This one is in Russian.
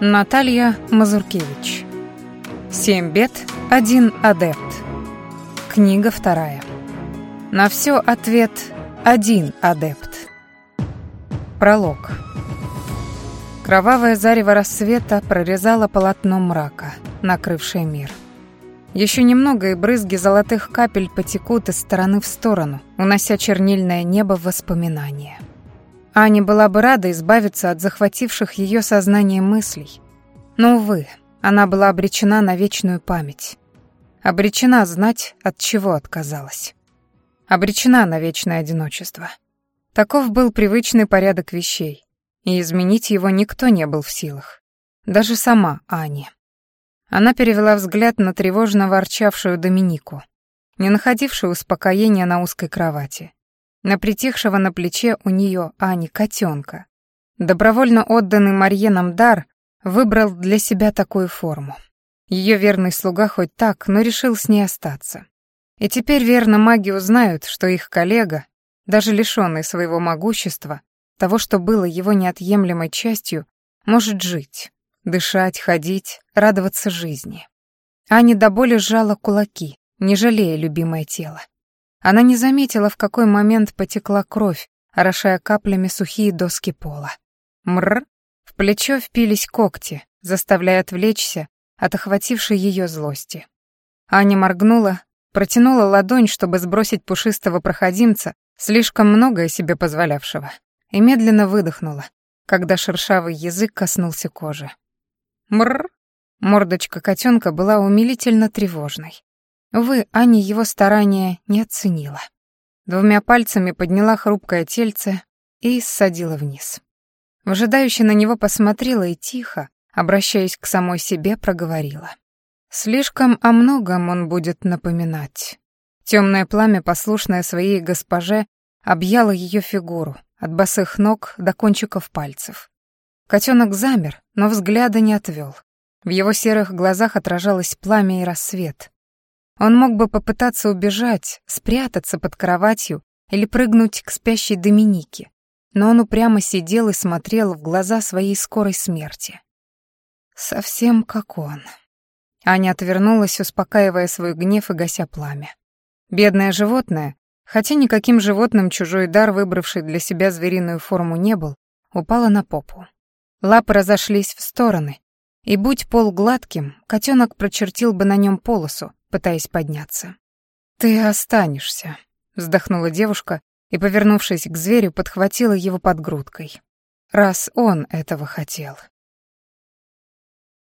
Наталья Мазуркевич. Семь бед, один адепт. Книга вторая. На все ответ один адепт. Пролог. Кровавое зарево рассвета прорезало полотно мрака, накрывшее мир. Еще немного, и брызги золотых капель потекут из стороны в сторону, унося чернильное небо в воспоминания. Аня была бы рада избавиться от захвативших ее сознание мыслей. Но, увы, она была обречена на вечную память. Обречена знать, от чего отказалась. Обречена на вечное одиночество. Таков был привычный порядок вещей, и изменить его никто не был в силах. Даже сама Аня. Она перевела взгляд на тревожно ворчавшую Доминику, не находившую успокоения на узкой кровати на притихшего на плече у нее Ани котенка. Добровольно отданный Марьеном дар выбрал для себя такую форму. Ее верный слуга хоть так, но решил с ней остаться. И теперь верно маги узнают, что их коллега, даже лишенный своего могущества, того, что было его неотъемлемой частью, может жить, дышать, ходить, радоваться жизни. Аня до боли сжала кулаки, не жалея любимое тело. Она не заметила, в какой момент потекла кровь, орошая каплями сухие доски пола. Мр! В плечо впились когти, заставляя отвлечься от охватившей ее злости. Аня моргнула, протянула ладонь, чтобы сбросить пушистого проходимца, слишком многое себе позволявшего, и медленно выдохнула, когда шершавый язык коснулся кожи. Мр! Мордочка котенка была умилительно тревожной. Увы, Аня его старания не оценила. Двумя пальцами подняла хрупкое тельце и ссадила вниз. Вжидающе на него посмотрела и тихо, обращаясь к самой себе, проговорила. Слишком о многом он будет напоминать. Темное пламя, послушное своей госпоже, объяло ее фигуру, от босых ног до кончиков пальцев. Котенок замер, но взгляда не отвел. В его серых глазах отражалось пламя и рассвет, он мог бы попытаться убежать, спрятаться под кроватью или прыгнуть к спящей Доминике, но он упрямо сидел и смотрел в глаза своей скорой смерти. Совсем как он. Аня отвернулась, успокаивая свой гнев и гася пламя. Бедное животное, хотя никаким животным чужой дар, выбравший для себя звериную форму, не был, упала на попу. Лапы разошлись в стороны, и будь пол гладким, котенок прочертил бы на нем полосу, пытаясь подняться. «Ты останешься», — вздохнула девушка и, повернувшись к зверю, подхватила его под грудкой. «Раз он этого хотел».